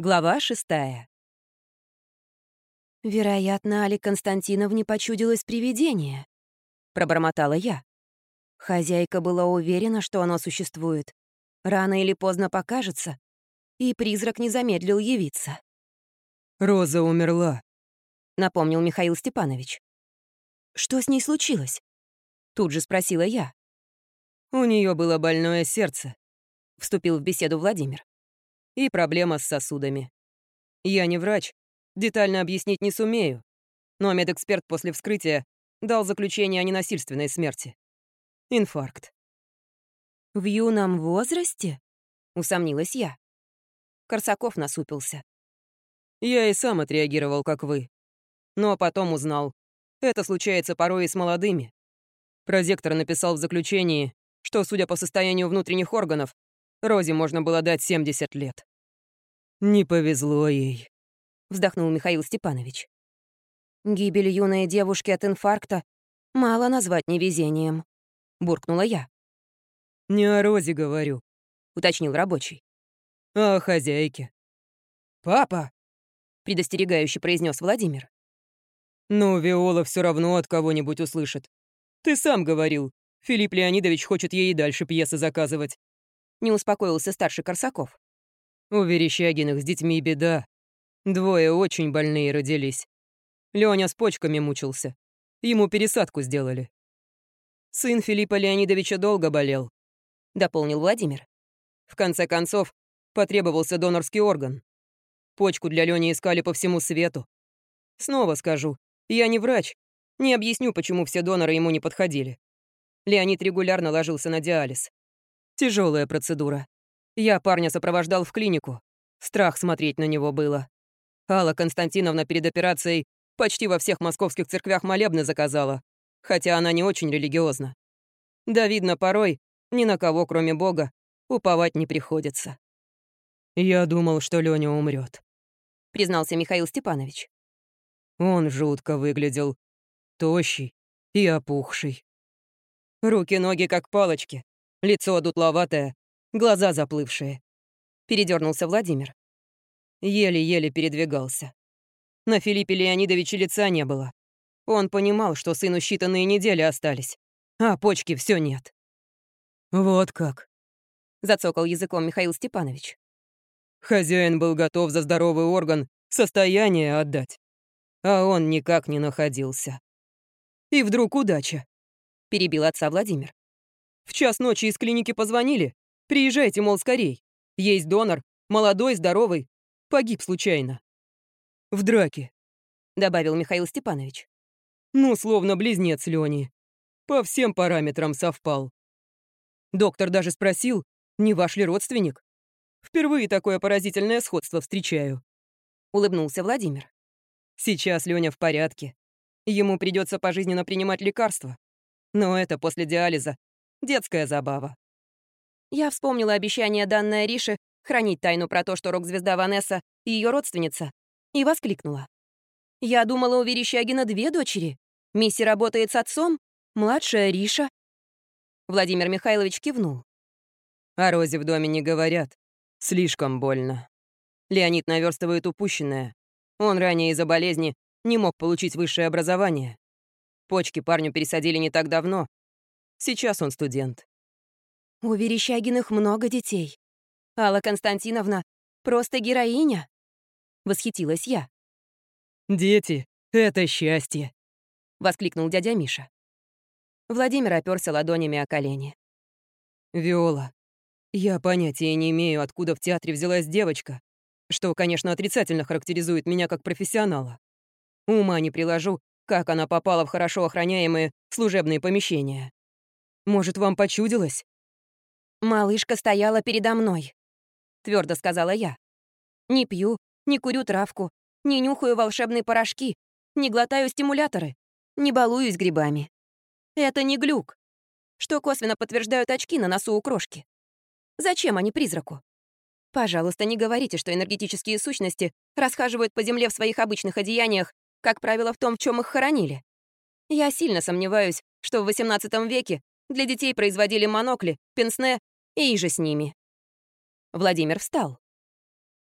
Глава шестая. «Вероятно, Али Константиновне почудилось привидение», — пробормотала я. Хозяйка была уверена, что оно существует. Рано или поздно покажется, и призрак не замедлил явиться. «Роза умерла», — напомнил Михаил Степанович. «Что с ней случилось?» Тут же спросила я. «У нее было больное сердце», — вступил в беседу Владимир и проблема с сосудами. Я не врач, детально объяснить не сумею, но медэксперт после вскрытия дал заключение о ненасильственной смерти. Инфаркт. «В юном возрасте?» — усомнилась я. Корсаков насупился. Я и сам отреагировал, как вы. Но потом узнал. Это случается порой и с молодыми. Прозектор написал в заключении, что, судя по состоянию внутренних органов, Розе можно было дать 70 лет. «Не повезло ей», — вздохнул Михаил Степанович. «Гибель юной девушки от инфаркта мало назвать невезением», — буркнула я. «Не о Розе говорю», — уточнил рабочий. «А о хозяйке». «Папа!» — предостерегающе произнес Владимир. «Ну, Виола все равно от кого-нибудь услышит. Ты сам говорил, Филипп Леонидович хочет ей и дальше пьесы заказывать». Не успокоился старший Корсаков. У Верещагиных с детьми беда. Двое очень больные родились. Лёня с почками мучился. Ему пересадку сделали. Сын Филиппа Леонидовича долго болел, дополнил Владимир. В конце концов, потребовался донорский орган. Почку для Лёни искали по всему свету. Снова скажу, я не врач, не объясню, почему все доноры ему не подходили. Леонид регулярно ложился на диализ. Тяжелая процедура. Я парня сопровождал в клинику. Страх смотреть на него было. Алла Константиновна перед операцией почти во всех московских церквях молебны заказала, хотя она не очень религиозна. Да, видно, порой ни на кого, кроме Бога, уповать не приходится. «Я думал, что Лёня умрет, признался Михаил Степанович. Он жутко выглядел. Тощий и опухший. Руки-ноги как палочки, лицо дутловатое, глаза заплывшие. Передернулся Владимир. Еле-еле передвигался. На Филиппе Леонидовиче лица не было. Он понимал, что сыну считанные недели остались, а почки все нет. «Вот как», — зацокал языком Михаил Степанович. Хозяин был готов за здоровый орган состояние отдать, а он никак не находился. И вдруг удача, — перебил отца Владимир. В час ночи из клиники позвонили, Приезжайте, мол, скорей. Есть донор, молодой, здоровый. Погиб случайно. В драке, добавил Михаил Степанович. Ну, словно близнец Лёни. По всем параметрам совпал. Доктор даже спросил, не ваш ли родственник? Впервые такое поразительное сходство встречаю. Улыбнулся Владимир. Сейчас Лёня в порядке. Ему придется пожизненно принимать лекарства. Но это после диализа детская забава. Я вспомнила обещание, данное Рише, хранить тайну про то, что рок-звезда Ванесса — ее родственница, и воскликнула. «Я думала, у Верещагина две дочери. Мисси работает с отцом, младшая Риша». Владимир Михайлович кивнул. «О Розе в доме не говорят. Слишком больно. Леонид наверстывает упущенное. Он ранее из-за болезни не мог получить высшее образование. Почки парню пересадили не так давно. Сейчас он студент. У Верещагиных много детей. Алла Константиновна просто героиня. Восхитилась я. «Дети — это счастье!» — воскликнул дядя Миша. Владимир оперся ладонями о колени. «Виола, я понятия не имею, откуда в театре взялась девочка, что, конечно, отрицательно характеризует меня как профессионала. Ума не приложу, как она попала в хорошо охраняемые служебные помещения. Может, вам почудилось? «Малышка стояла передо мной», — твердо сказала я. «Не пью, не курю травку, не нюхаю волшебные порошки, не глотаю стимуляторы, не балуюсь грибами. Это не глюк, что косвенно подтверждают очки на носу у крошки. Зачем они призраку? Пожалуйста, не говорите, что энергетические сущности расхаживают по земле в своих обычных одеяниях, как правило, в том, в чем их хоронили. Я сильно сомневаюсь, что в XVIII веке для детей производили монокли, пенсне и же с ними. Владимир встал.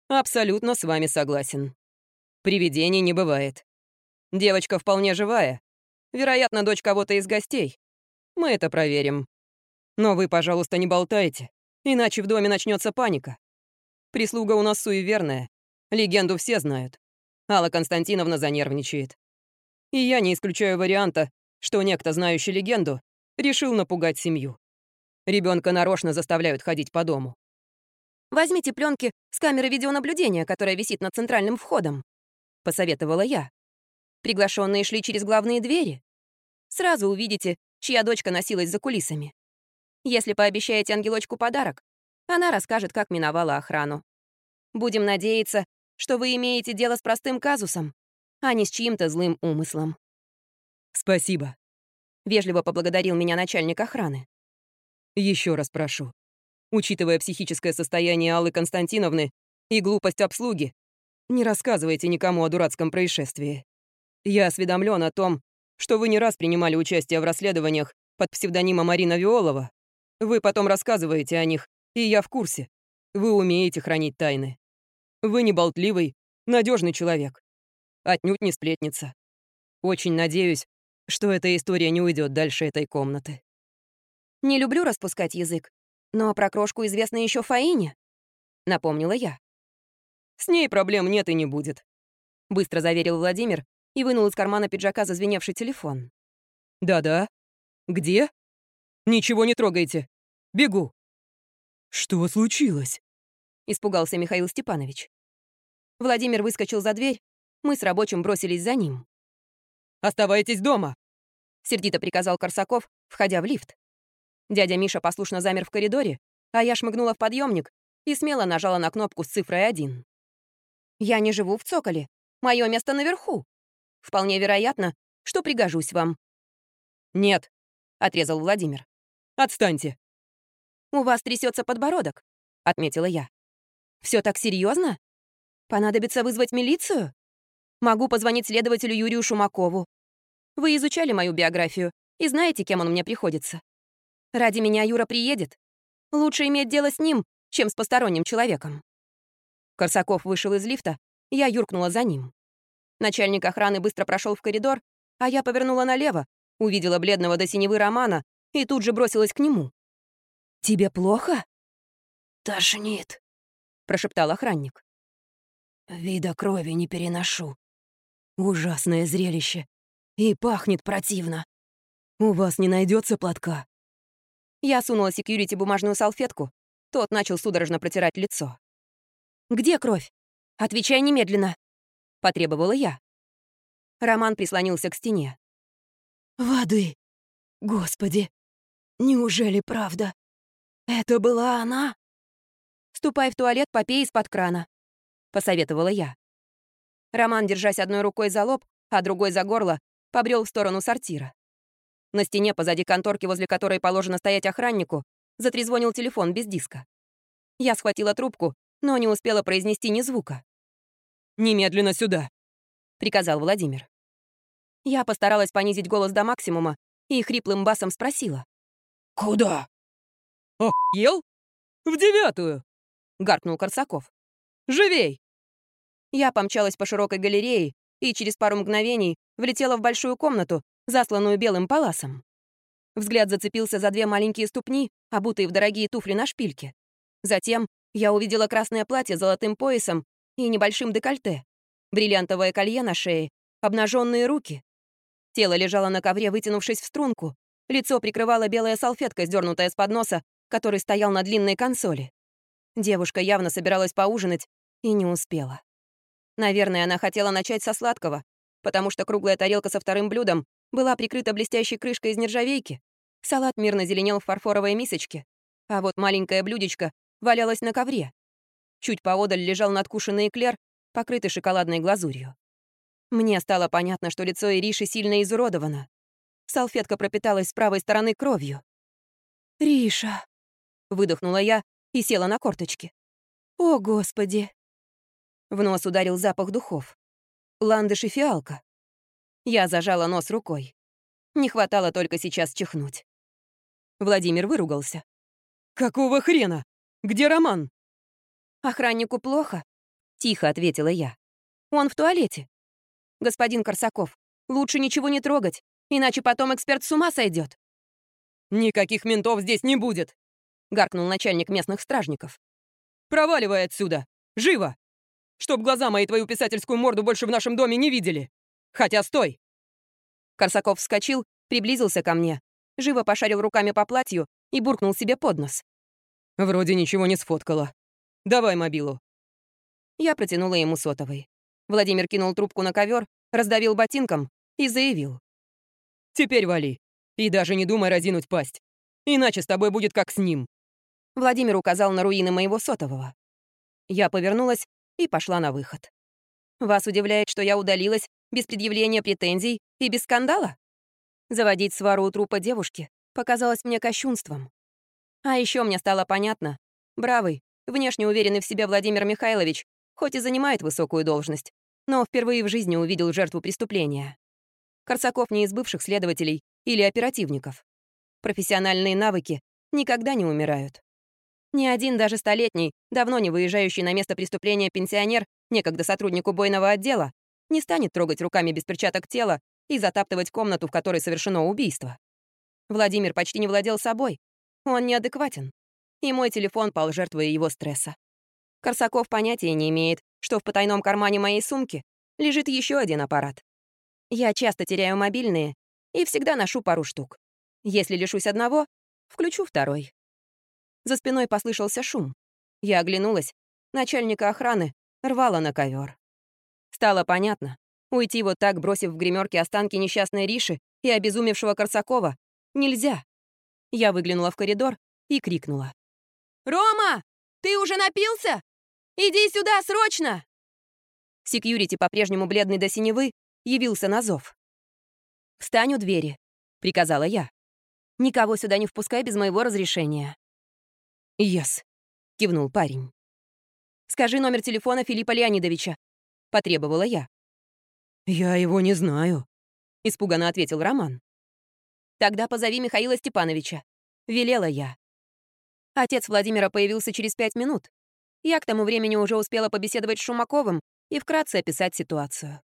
Абсолютно с вами согласен. Привидений не бывает. Девочка вполне живая. Вероятно, дочь кого-то из гостей. Мы это проверим. Но вы, пожалуйста, не болтайте, иначе в доме начнется паника. Прислуга у нас суеверная. Легенду все знают. Алла Константиновна занервничает. И я не исключаю варианта, что некто, знающий легенду, решил напугать семью. Ребенка нарочно заставляют ходить по дому. «Возьмите пленки с камеры видеонаблюдения, которая висит над центральным входом», — посоветовала я. Приглашенные шли через главные двери. Сразу увидите, чья дочка носилась за кулисами. Если пообещаете ангелочку подарок, она расскажет, как миновала охрану. Будем надеяться, что вы имеете дело с простым казусом, а не с чьим-то злым умыслом. Спасибо. Вежливо поблагодарил меня начальник охраны. Еще раз прошу. Учитывая психическое состояние Аллы Константиновны и глупость обслуги, не рассказывайте никому о дурацком происшествии. Я осведомлен о том, что вы не раз принимали участие в расследованиях под псевдонимом Марина Виолова. Вы потом рассказываете о них, и я в курсе. Вы умеете хранить тайны. Вы не болтливый, надежный человек. Отнюдь не сплетница. Очень надеюсь, что эта история не уйдет дальше этой комнаты. Не люблю распускать язык, но про крошку известно еще Фаине, напомнила я. С ней проблем нет и не будет, быстро заверил Владимир и вынул из кармана пиджака зазвеневший телефон. Да-да. Где? Ничего не трогайте. Бегу. Что случилось? Испугался Михаил Степанович. Владимир выскочил за дверь, мы с рабочим бросились за ним. «Оставайтесь дома!» — сердито приказал Корсаков, входя в лифт. Дядя Миша послушно замер в коридоре, а я шмыгнула в подъемник и смело нажала на кнопку с цифрой 1. «Я не живу в цоколе. Мое место наверху. Вполне вероятно, что пригожусь вам». «Нет», — отрезал Владимир. «Отстаньте». «У вас трясется подбородок», — отметила я. Все так серьезно? Понадобится вызвать милицию? Могу позвонить следователю Юрию Шумакову. Вы изучали мою биографию и знаете, кем он мне приходится. Ради меня Юра приедет. Лучше иметь дело с ним, чем с посторонним человеком. Корсаков вышел из лифта, я юркнула за ним. Начальник охраны быстро прошел в коридор, а я повернула налево, увидела бледного до синевы Романа и тут же бросилась к нему. «Тебе плохо?» «Тошнит», — прошептал охранник. «Вида крови не переношу. Ужасное зрелище. И пахнет противно. У вас не найдется платка?» Я сунула секьюрити бумажную салфетку. Тот начал судорожно протирать лицо. «Где кровь? Отвечай немедленно!» — потребовала я. Роман прислонился к стене. «Воды! Господи! Неужели правда? Это была она?» «Ступай в туалет, попей из-под крана», — посоветовала я. Роман, держась одной рукой за лоб, а другой за горло, побрел в сторону сортира. На стене позади конторки, возле которой положено стоять охраннику, затрезвонил телефон без диска. Я схватила трубку, но не успела произнести ни звука. «Немедленно сюда!» — приказал Владимир. Я постаралась понизить голос до максимума и хриплым басом спросила. «Куда?» «Охуел? В девятую!» — гаркнул Корсаков. «Живей!» Я помчалась по широкой галерее и через пару мгновений влетела в большую комнату, засланную белым паласом. Взгляд зацепился за две маленькие ступни, обутые в дорогие туфли на шпильке. Затем я увидела красное платье с золотым поясом и небольшим декольте, бриллиантовое колье на шее, обнаженные руки. Тело лежало на ковре, вытянувшись в струнку. Лицо прикрывала белая салфетка, сдернутая с подноса, который стоял на длинной консоли. Девушка явно собиралась поужинать и не успела. Наверное, она хотела начать со сладкого, потому что круглая тарелка со вторым блюдом была прикрыта блестящей крышкой из нержавейки, салат мирно зеленел в фарфоровой мисочке, а вот маленькое блюдечко валялось на ковре. Чуть поодаль лежал надкушенный эклер, покрытый шоколадной глазурью. Мне стало понятно, что лицо Ириши сильно изуродовано. Салфетка пропиталась с правой стороны кровью. «Риша», — выдохнула я и села на корточки. «О, Господи!» В нос ударил запах духов. Ландыш и фиалка. Я зажала нос рукой. Не хватало только сейчас чихнуть. Владимир выругался. «Какого хрена? Где Роман?» Охраннику плохо. Тихо ответила я. «Он в туалете. Господин Корсаков, лучше ничего не трогать, иначе потом эксперт с ума сойдет. «Никаких ментов здесь не будет!» — гаркнул начальник местных стражников. «Проваливай отсюда! Живо! Чтоб глаза мои твою писательскую морду больше в нашем доме не видели! Хотя стой!» Корсаков вскочил, приблизился ко мне, живо пошарил руками по платью и буркнул себе под нос. «Вроде ничего не сфоткала. Давай мобилу». Я протянула ему сотовый. Владимир кинул трубку на ковер, раздавил ботинком и заявил. «Теперь вали. И даже не думай разинуть пасть. Иначе с тобой будет как с ним». Владимир указал на руины моего сотового. Я повернулась и пошла на выход. Вас удивляет, что я удалилась без предъявления претензий и без скандала? Заводить свару у трупа девушки показалось мне кощунством. А еще мне стало понятно, бравый, внешне уверенный в себе Владимир Михайлович хоть и занимает высокую должность, но впервые в жизни увидел жертву преступления. Корсаков не из бывших следователей или оперативников. Профессиональные навыки никогда не умирают. Ни один даже столетний, давно не выезжающий на место преступления пенсионер, некогда сотрудник убойного отдела, не станет трогать руками без перчаток тело и затаптывать комнату, в которой совершено убийство. Владимир почти не владел собой. Он неадекватен. И мой телефон пал жертвой его стресса. Корсаков понятия не имеет, что в потайном кармане моей сумки лежит еще один аппарат. Я часто теряю мобильные и всегда ношу пару штук. Если лишусь одного, включу второй. За спиной послышался шум. Я оглянулась. Начальника охраны рвала на ковер. Стало понятно. Уйти вот так, бросив в гримерке останки несчастной Риши и обезумевшего Корсакова, нельзя. Я выглянула в коридор и крикнула. «Рома, ты уже напился? «Иди сюда, срочно!» Секьюрити, по-прежнему бледный до синевы, явился на зов. «Встань у двери», — приказала я. «Никого сюда не впускай без моего разрешения». Yes, — кивнул парень. «Скажи номер телефона Филиппа Леонидовича», — потребовала я. «Я его не знаю», — испуганно ответил Роман. «Тогда позови Михаила Степановича», — велела я. Отец Владимира появился через пять минут, я к тому времени уже успела побеседовать с Шумаковым и вкратце описать ситуацию.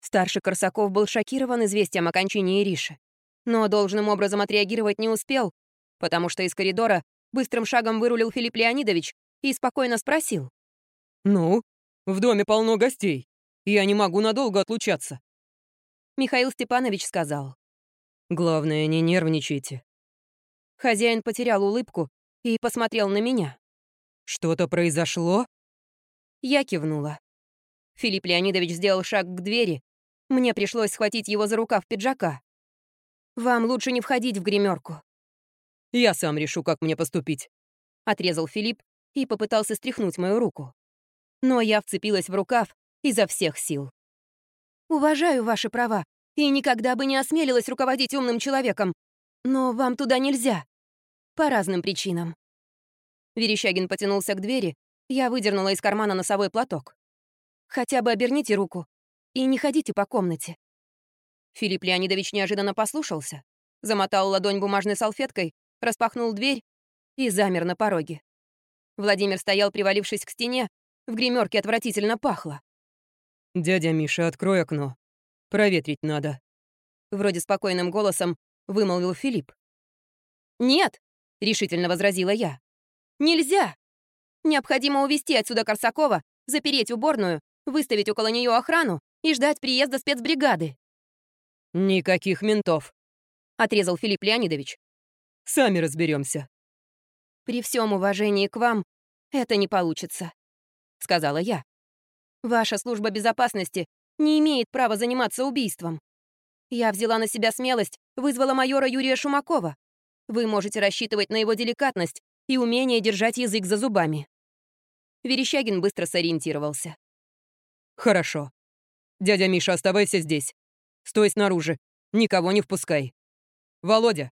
Старший Корсаков был шокирован известием о кончине Ириши, но должным образом отреагировать не успел, потому что из коридора быстрым шагом вырулил Филипп Леонидович и спокойно спросил. «Ну, в доме полно гостей. Я не могу надолго отлучаться». Михаил Степанович сказал. «Главное, не нервничайте». Хозяин потерял улыбку и посмотрел на меня. «Что-то произошло?» Я кивнула. Филипп Леонидович сделал шаг к двери. Мне пришлось схватить его за рукав пиджака. «Вам лучше не входить в гримерку. «Я сам решу, как мне поступить», — отрезал Филипп и попытался стряхнуть мою руку. Но я вцепилась в рукав изо всех сил. «Уважаю ваши права и никогда бы не осмелилась руководить умным человеком, но вам туда нельзя. По разным причинам. Верещагин потянулся к двери, я выдернула из кармана носовой платок. «Хотя бы оберните руку и не ходите по комнате». Филипп Леонидович неожиданно послушался, замотал ладонь бумажной салфеткой, распахнул дверь и замер на пороге. Владимир стоял, привалившись к стене, в гримерке отвратительно пахло. «Дядя Миша, открой окно. Проветрить надо». Вроде спокойным голосом вымолвил Филипп. «Нет!» — решительно возразила я. Нельзя! Необходимо увести отсюда Корсакова, запереть уборную, выставить около нее охрану и ждать приезда спецбригады. «Никаких ментов», — отрезал Филипп Леонидович. «Сами разберемся. «При всем уважении к вам это не получится», — сказала я. «Ваша служба безопасности не имеет права заниматься убийством. Я взяла на себя смелость, вызвала майора Юрия Шумакова. Вы можете рассчитывать на его деликатность и умение держать язык за зубами. Верещагин быстро сориентировался. «Хорошо. Дядя Миша, оставайся здесь. Стой снаружи. Никого не впускай. Володя!»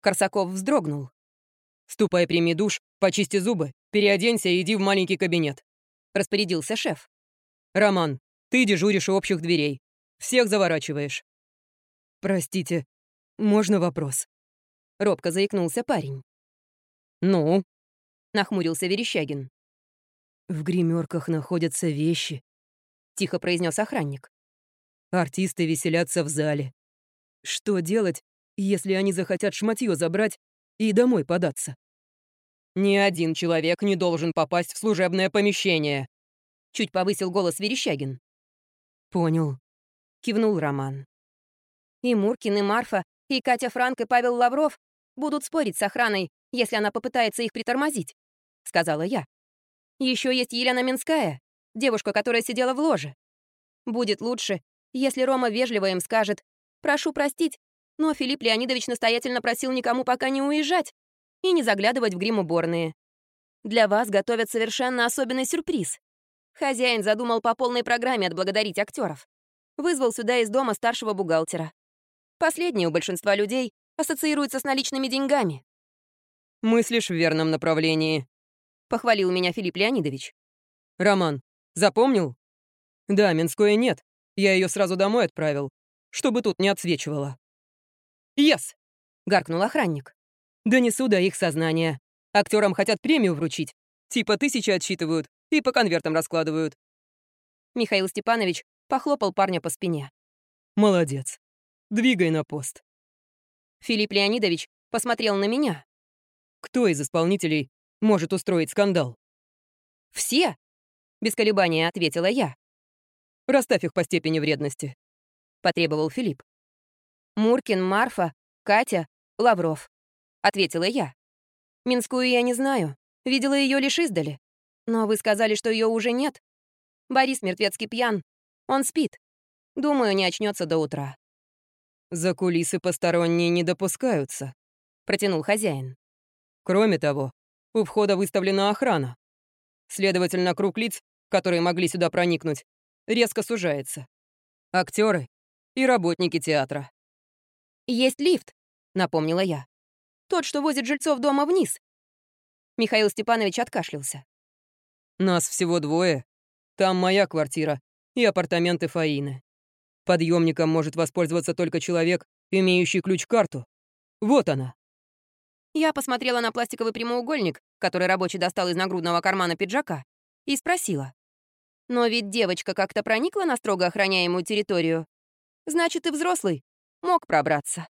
Корсаков вздрогнул. «Ступай, прими душ, почисти зубы, переоденься и иди в маленький кабинет», — распорядился шеф. «Роман, ты дежуришь у общих дверей. Всех заворачиваешь». «Простите, можно вопрос?» Робко заикнулся парень. «Ну?» — нахмурился Верещагин. В гримерках находятся вещи, тихо произнес охранник. Артисты веселятся в зале. Что делать, если они захотят шматье забрать и домой податься? Ни один человек не должен попасть в служебное помещение. Чуть повысил голос Верещагин. Понял. Кивнул Роман. И Муркин, и Марфа, и Катя Франк, и Павел Лавров будут спорить с охраной, если она попытается их притормозить, сказала я. Еще есть Елена Минская, девушка, которая сидела в ложе. Будет лучше, если Рома вежливо им скажет «Прошу простить, но Филипп Леонидович настоятельно просил никому пока не уезжать и не заглядывать в грим-уборные. Для вас готовят совершенно особенный сюрприз. Хозяин задумал по полной программе отблагодарить актеров. Вызвал сюда из дома старшего бухгалтера. Последнее у большинства людей ассоциируется с наличными деньгами. «Мыслишь в верном направлении», — похвалил меня Филипп Леонидович. «Роман, запомнил?» «Да, Минское нет. Я ее сразу домой отправил, чтобы тут не отсвечивала». «Ес!» yes! — гаркнул охранник. «Донесу до их сознания. Актерам хотят премию вручить. Типа тысячи отсчитывают и по конвертам раскладывают». Михаил Степанович похлопал парня по спине. «Молодец. Двигай на пост». Филипп Леонидович посмотрел на меня. «Кто из исполнителей может устроить скандал?» «Все!» — без колебания ответила я. «Расставь их по степени вредности», — потребовал Филипп. «Муркин, Марфа, Катя, Лавров», — ответила я. «Минскую я не знаю, видела ее лишь издали. Но вы сказали, что ее уже нет. Борис мертвецкий пьян, он спит. Думаю, не очнется до утра». «За кулисы посторонние не допускаются», — протянул хозяин. «Кроме того, у входа выставлена охрана. Следовательно, круг лиц, которые могли сюда проникнуть, резко сужается. Актеры и работники театра. «Есть лифт», — напомнила я. «Тот, что возит жильцов дома вниз». Михаил Степанович откашлялся. «Нас всего двое. Там моя квартира и апартаменты Фаины. Подъемником может воспользоваться только человек, имеющий ключ-карту. Вот она». Я посмотрела на пластиковый прямоугольник, который рабочий достал из нагрудного кармана пиджака, и спросила. «Но ведь девочка как-то проникла на строго охраняемую территорию. Значит, и взрослый мог пробраться».